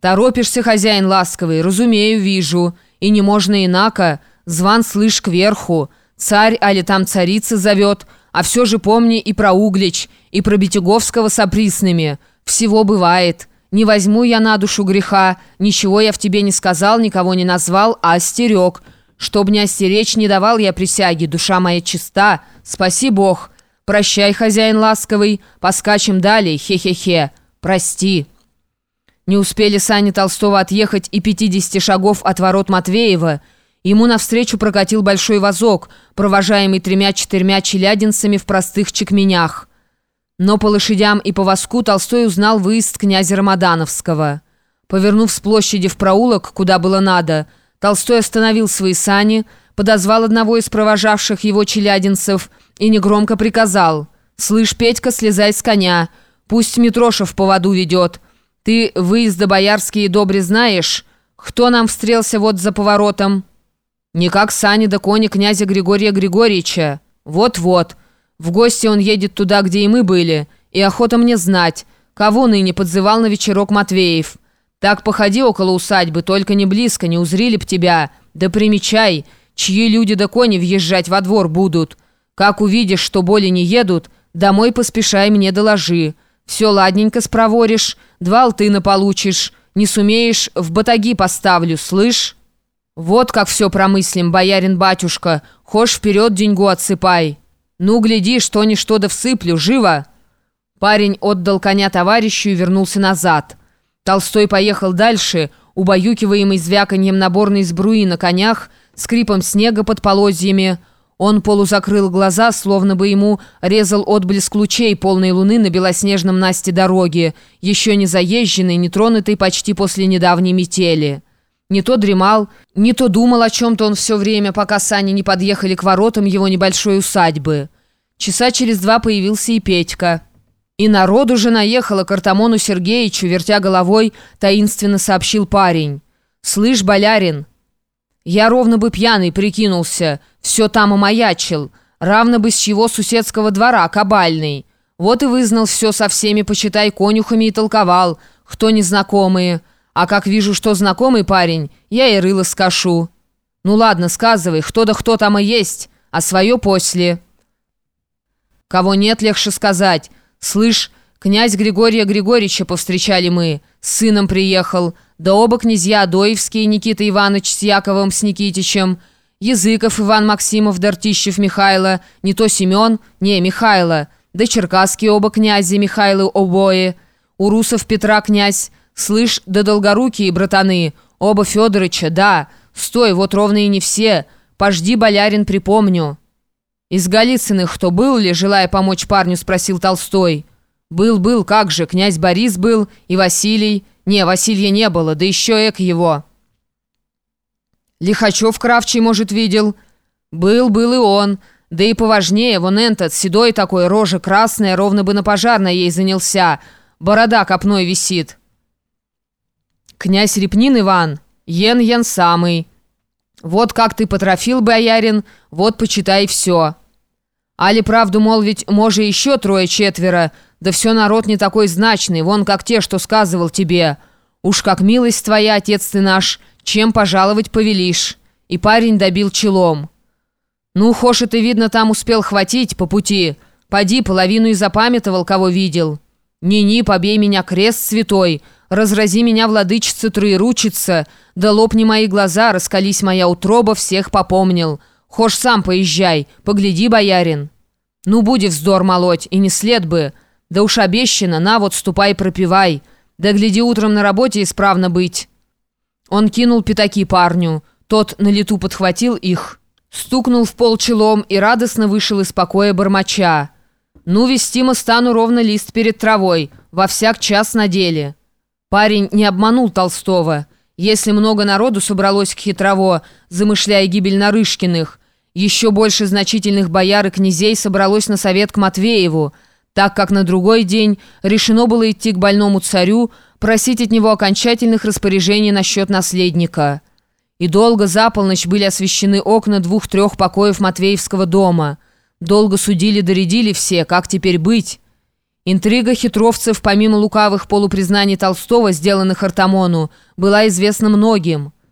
«Торопишься, хозяин ласковый, разумею, вижу. И не можно инако. Зван слышь кверху. Царь, али там царица зовет. А все же помни и про Углич, и про Бетюговского с оприсными. Всего бывает. Не возьму я на душу греха. Ничего я в тебе не сказал, никого не назвал, а остерег. Чтоб не остеречь, не давал я присяги. Душа моя чиста. Спаси Бог. Прощай, хозяин ласковый. Поскачем далее. Хе-хе-хе. Прости». Не успели сани Толстого отъехать и 50 шагов от ворот Матвеева. Ему навстречу прокатил большой вазок, провожаемый тремя-четырьмя челядинцами в простых чекменях. Но по лошадям и по воску Толстой узнал выезд князя Рамадановского. Повернув с площади в проулок, куда было надо, Толстой остановил свои сани, подозвал одного из провожавших его челядинцев и негромко приказал «Слышь, Петька, слезай с коня, пусть Митрошев по воду ведет». Ты выезда боярские добре знаешь? Кто нам встрелся вот за поворотом? Никак сани да кони князя Григория Григорьевича. Вот-вот. В гости он едет туда, где и мы были. И охота мне знать, кого ныне подзывал на вечерок Матвеев. Так походи около усадьбы, только не близко, не узрили б тебя. Да примечай, чьи люди да кони въезжать во двор будут. Как увидишь, что боли не едут, домой поспешай мне доложи». Все ладненько спроворишь, два алтына получишь. Не сумеешь, в батаги поставлю, слышь? Вот как все промыслим, боярин-батюшка. Хошь вперед деньгу отсыпай. Ну, гляди, что-ни что да всыплю, живо!» Парень отдал коня товарищу и вернулся назад. Толстой поехал дальше, убаюкиваемый звяканьем наборной сбруи на конях, скрипом снега под полозьями, он полузакрыл глаза, словно бы ему резал отблеск лучей полной луны на белоснежном Насте дороге, еще не заезженной, не тронутой почти после недавней метели. Не то дремал, не то думал о чем-то он все время, пока сани не подъехали к воротам его небольшой усадьбы. Часа через два появился и Петька. И народ уже наехало к Артамону Сергеевичу, вертя головой, таинственно сообщил парень. «Слышь, болярин, я ровно бы пьяный прикинулся, все там омаячил, равно бы с чего суседского двора, кабальный. Вот и вызнал все со всеми, почитай, конюхами и толковал, кто незнакомые. А как вижу, что знакомый парень, я и рыло скашу. Ну ладно, сказывай, кто да кто там и есть, а свое после. Кого нет, легче сказать. Слышь, князь Григория Григорьевича повстречали мы, с сыном приехал, да оба князья Адоевские, Никита Иванович с Яковом с Никитичем, Языков Иван Максимов, Дартищев Михайло, не то Семен, не Михайло, да Черкасские оба князи Михайлы обои, Урусов Петра князь, слышь, да Долгорукие братаны, оба Федорыча, да, стой, вот ровно и не все, пожди, болярин, припомню». «Из Голицыных кто был ли, желая помочь парню?» – спросил Толстой. «Был, был, как же, князь Борис был и Василий». «Не, Василия не было, да еще эк его». «Лихачев Кравчий, может, видел?» «Был, был и он. Да и поважнее, вон этот, седой такой, рожа красная, ровно бы на пожарной ей занялся. Борода копной висит». «Князь Репнин Иван, ен-ен самый. Вот как ты потрофил, боярин, вот почитай все». Али правду молвить, може еще трое-четверо, да все народ не такой значный, вон как те, что сказывал тебе. Уж как милость твоя, отец ты наш, чем пожаловать повелишь». И парень добил челом. «Ну, Хоша, ты, видно, там успел хватить по пути. Поди, половину и запамятовал, кого видел. Ни-ни, побей меня, крест святой, разрази меня, владычица троеручица, да лопни мои глаза, раскались моя утроба, всех попомнил. Хош, сам поезжай, погляди, боярин». «Ну, буди вздор молоть, и не след бы». Да уж обещано, на вот ступай пропивай. Да гляди утром на работе исправно быть. Он кинул пятаки парню. Тот на лету подхватил их, стукнул в пол челом и радостно вышел из покоя бормоча. «Ну, вестимо стану ровно лист перед травой, во всяк час на деле». Парень не обманул Толстого. Если много народу собралось к хитрово, замышляя гибель Нарышкиных, еще больше значительных бояр и князей собралось на совет к Матвееву – так как на другой день решено было идти к больному царю, просить от него окончательных распоряжений насчет наследника. И долго за полночь были освещены окна двух-трех покоев Матвеевского дома. Долго судили-доредили все, как теперь быть. Интрига хитровцев, помимо лукавых полупризнаний Толстого, сделанных Артамону, была известна многим –